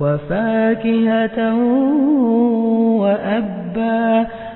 وفاكهة وأبا